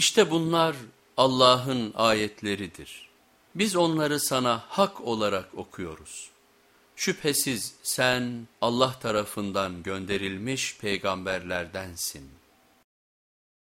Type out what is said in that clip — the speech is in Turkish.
İşte bunlar Allah'ın ayetleridir. Biz onları sana hak olarak okuyoruz. Şüphesiz sen Allah tarafından gönderilmiş peygamberlerdensin.